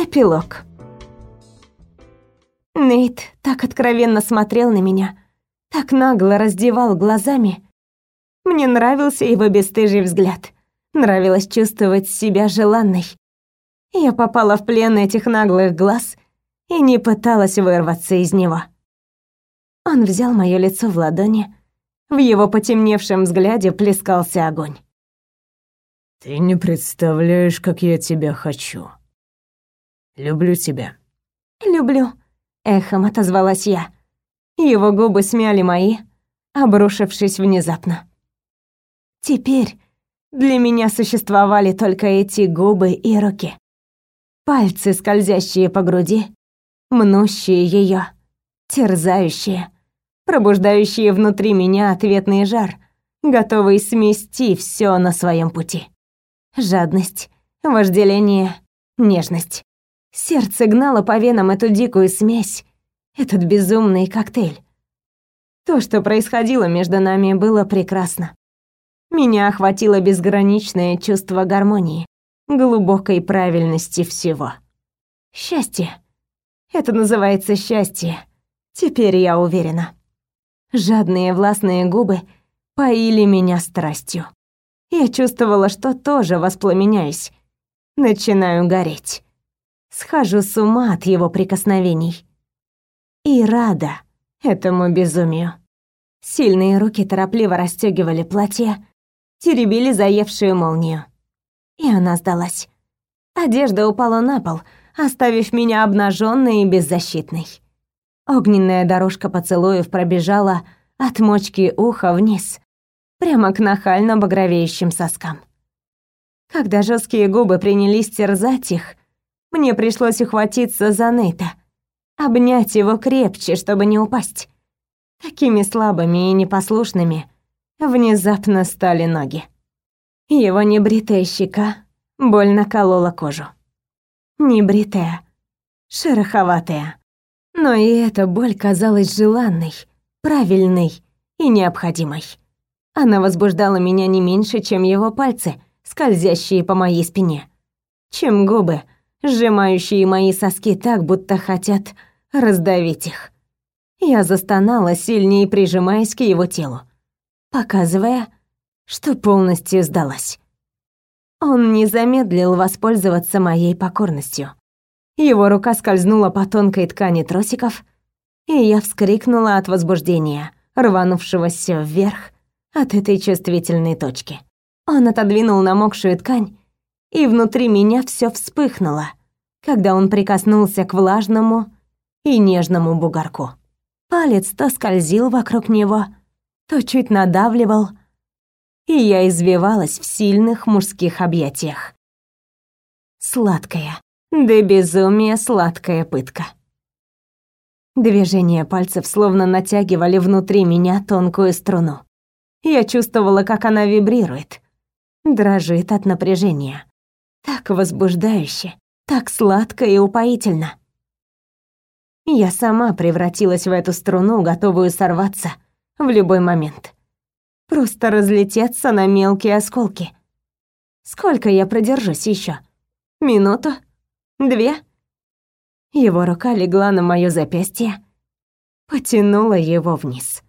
Эпилог. Нейт так откровенно смотрел на меня, так нагло раздевал глазами. Мне нравился его бесстыжий взгляд. Нравилось чувствовать себя желанной. Я попала в плен этих наглых глаз и не пыталась вырваться из него. Он взял моё лицо в ладони. В его потемневшем взгляде плескался огонь. «Ты не представляешь, как я тебя хочу. Люблю тебя». «Люблю», — эхом отозвалась я. Его губы смяли мои, обрушившись внезапно. Теперь для меня существовали только эти губы и руки. Пальцы, скользящие по груди, мнущие ее, терзающие, пробуждающие внутри меня ответный жар, готовый смести все на своем пути. Жадность, вожделение, нежность. Сердце гнало по венам эту дикую смесь, этот безумный коктейль. То, что происходило между нами, было прекрасно. Меня охватило безграничное чувство гармонии, глубокой правильности всего. Счастье. Это называется счастье. Теперь я уверена. Жадные властные губы поили меня страстью. Я чувствовала, что тоже воспламеняюсь. Начинаю гореть. Схожу с ума от его прикосновений и рада этому безумию. Сильные руки торопливо расстегивали платье, теребили заевшую молнию. И она сдалась. Одежда упала на пол, оставив меня обнаженной и беззащитной. Огненная дорожка поцелуев пробежала от мочки уха вниз, прямо к нахально багровеющим соскам. Когда жесткие губы принялись терзать их, мне пришлось ухватиться за Нейта — обнять его крепче, чтобы не упасть. Такими слабыми и непослушными внезапно стали ноги. Его небритая щека больно колола кожу. Небритая, шероховатая. Но и эта боль казалась желанной, правильной и необходимой. Она возбуждала меня не меньше, чем его пальцы, скользящие по моей спине, чем губы, сжимающие мои соски так, будто хотят раздавить их. Я застонала, сильнее прижимаясь к его телу, показывая, что полностью сдалась. Он не замедлил воспользоваться моей покорностью. Его рука скользнула по тонкой ткани тросиков, и я вскрикнула от возбуждения, рванувшегося вверх от этой чувствительной точки. Он отодвинул намокшую ткань, и внутри меня все вспыхнуло, когда он прикоснулся к влажному, и нежному бугорку. Палец то скользил вокруг него, то чуть надавливал, и я извивалась в сильных мужских объятиях. Сладкая, да безумие сладкая пытка. Движения пальцев словно натягивали внутри меня тонкую струну. Я чувствовала, как она вибрирует, дрожит от напряжения. Так возбуждающе, так сладко и упоительно. Я сама превратилась в эту струну, готовую сорваться в любой момент. Просто разлететься на мелкие осколки. Сколько я продержусь еще? Минуту? Две? Его рука легла на моё запястье, потянула его вниз.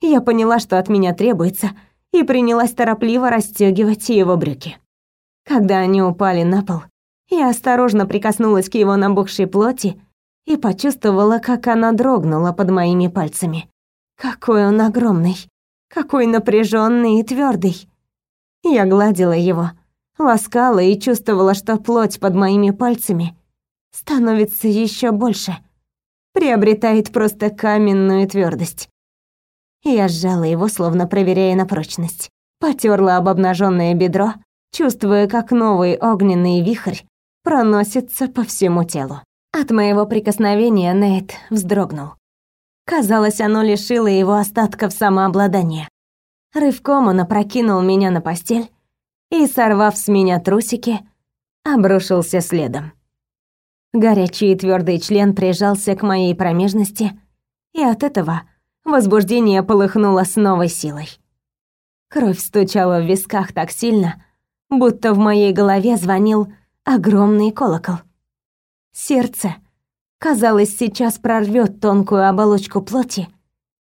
Я поняла, что от меня требуется, и принялась торопливо расстёгивать его брюки. Когда они упали на пол, я осторожно прикоснулась к его набухшей плоти и почувствовала, как она дрогнула под моими пальцами. Какой он огромный, какой напряженный и твердый. Я гладила его, ласкала и чувствовала, что плоть под моими пальцами становится еще больше, приобретает просто каменную твердость. Я сжала его, словно проверяя на прочность. Потерла об обнаженное бедро, чувствуя, как новый огненный вихрь проносится по всему телу. От моего прикосновения Нейт вздрогнул. Казалось, оно лишило его остатков самообладания. Рывком он опрокинул меня на постель и, сорвав с меня трусики, обрушился следом. Горячий и твёрдый член прижался к моей промежности, и от этого возбуждение полыхнуло с новой силой. Кровь стучала в висках так сильно, будто в моей голове звонил огромный колокол. Сердце, казалось, сейчас прорвет тонкую оболочку плоти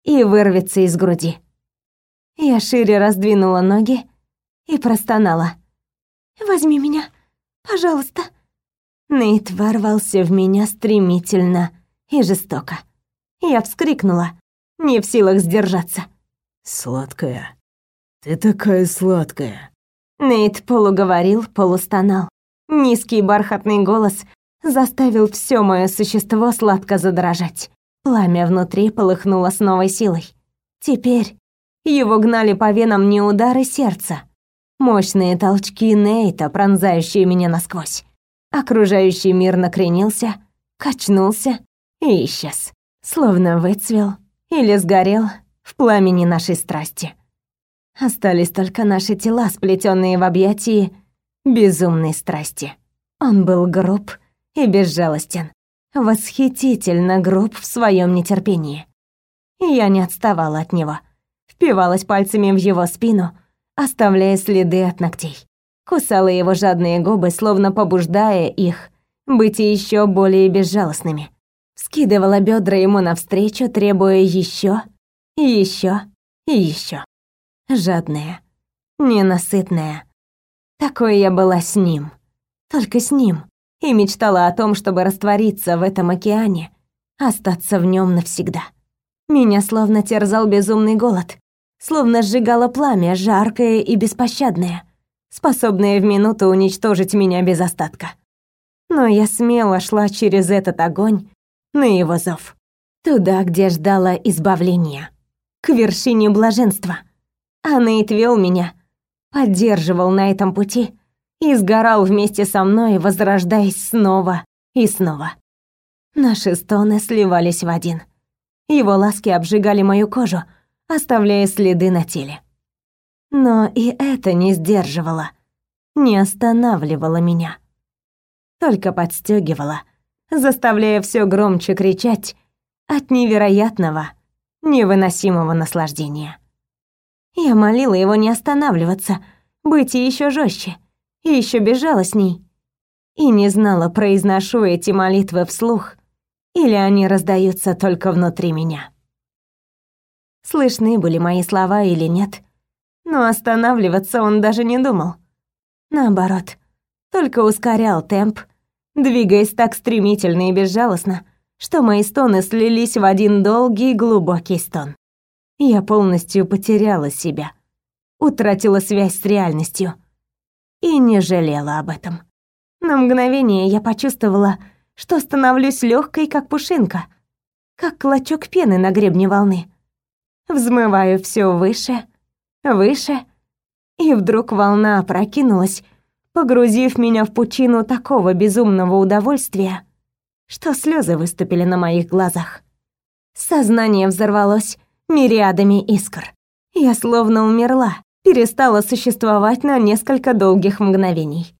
и вырвется из груди. Я шире раздвинула ноги и простонала. «Возьми меня, пожалуйста». Нейт ворвался в меня стремительно и жестоко. Я вскрикнула, не в силах сдержаться. «Сладкая, ты такая сладкая». Нейт полуговорил, полустонал. Низкий бархатный голос заставил все мое существо сладко задрожать. Пламя внутри полыхнуло с новой силой. Теперь его гнали по венам не удары сердца, мощные толчки Нейта, пронзающие меня насквозь. Окружающий мир накренился, качнулся и исчез, словно выцвел или сгорел в пламени нашей страсти. Остались только наши тела, сплетенные в объятии безумной страсти. Он был груб и безжалостен, восхитительно груб в своем нетерпении. Я не отставала от него, впивалась пальцами в его спину, оставляя следы от ногтей. Кусала его жадные губы, словно побуждая их быть еще более безжалостными. Скидывала бедра ему навстречу, требуя еще, еще и еще. Жадная, ненасытная. Такой я была с ним. Только с ним. И мечтала о том, чтобы раствориться в этом океане, остаться в нем навсегда. Меня словно терзал безумный голод, словно сжигало пламя, жаркое и беспощадное, способное в минуту уничтожить меня без остатка. Но я смело шла через этот огонь на его зов. Туда, где ждала избавления. К вершине блаженства. А Нейт вел меня, поддерживал на этом пути и сгорал вместе со мной, возрождаясь снова и снова. Наши стоны сливались в один. Его ласки обжигали мою кожу, оставляя следы на теле. Но и это не сдерживало, не останавливало меня. Только подстегивало, заставляя все громче кричать от невероятного, невыносимого наслаждения. Я молила его не останавливаться, быть еще жестче, еще безжалостней. И не знала, произношу эти молитвы вслух, или они раздаются только внутри меня. Слышны были мои слова или нет, но останавливаться он даже не думал. Наоборот, только ускорял темп, двигаясь так стремительно и безжалостно, что мои стоны слились в один долгий глубокий стон. Я полностью потеряла себя, утратила связь с реальностью и не жалела об этом. На мгновение я почувствовала, что становлюсь легкой, как пушинка, как клочок пены на гребне волны. Взмываю все выше, выше, и вдруг волна опрокинулась, погрузив меня в пучину такого безумного удовольствия, что слезы выступили на моих глазах. Сознание взорвалось мириадами искр. Я словно умерла, перестала существовать на несколько долгих мгновений.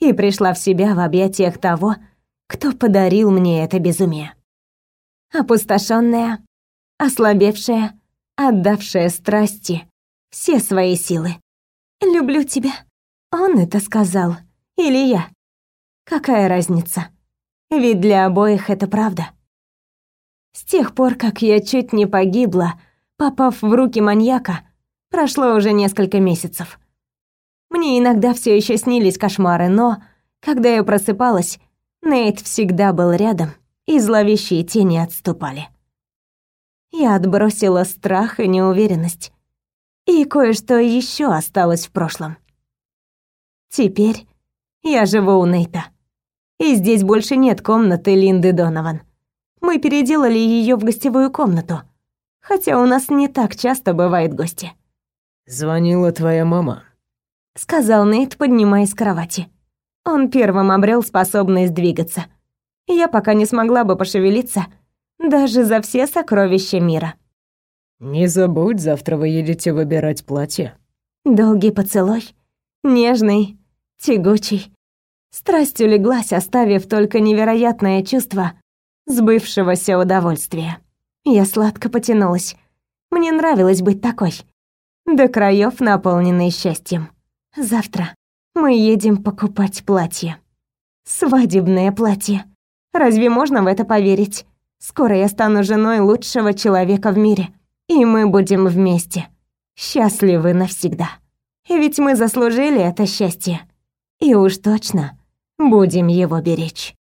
И пришла в себя в объятиях того, кто подарил мне это безумие. Опустошенная, ослабевшая, отдавшая страсти все свои силы. «Люблю тебя». Он это сказал. Или я. Какая разница? Ведь для обоих это правда. С тех пор, как я чуть не погибла, попав в руки маньяка, прошло уже несколько месяцев. Мне иногда все еще снились кошмары, но, когда я просыпалась, Нейт всегда был рядом, и зловещие тени отступали. Я отбросила страх и неуверенность. И кое-что еще осталось в прошлом. Теперь я живу у Нейта. И здесь больше нет комнаты Линды Донован. Мы переделали ее в гостевую комнату, хотя у нас не так часто бывают гости. «Звонила твоя мама», — сказал Нейт, поднимаясь с кровати. Он первым обрел способность двигаться. Я пока не смогла бы пошевелиться, даже за все сокровища мира. «Не забудь, завтра вы едете выбирать платье». Долгий поцелуй, нежный, тягучий. Страсть улеглась, оставив только невероятное чувство сбывшегося удовольствия. Я сладко потянулась. Мне нравилось быть такой. До краев наполненной счастьем. Завтра мы едем покупать платье. Свадебное платье. Разве можно в это поверить? Скоро я стану женой лучшего человека в мире, и мы будем вместе, счастливы навсегда. Ведь мы заслужили это счастье, и уж точно будем его беречь.